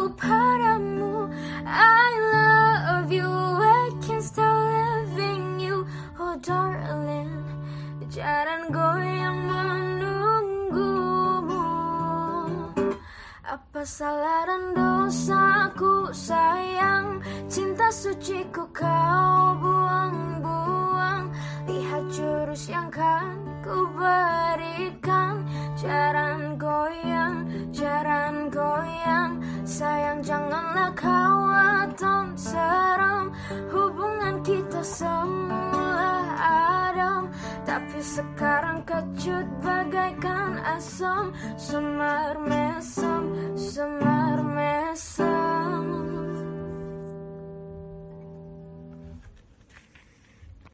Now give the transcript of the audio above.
cintaku padamu. I love you I can't stop loving you. Oh darling Jangan goyang menunggumu. Apa salah dan dosaku sayang? Cinta suciku kau buang-buang. Lihat jurus yang kan ku berikan Sayang janganlah khawatir seram. Hubungan kita semula adem Tapi sekarang kecut bagaikan asam. Semar semar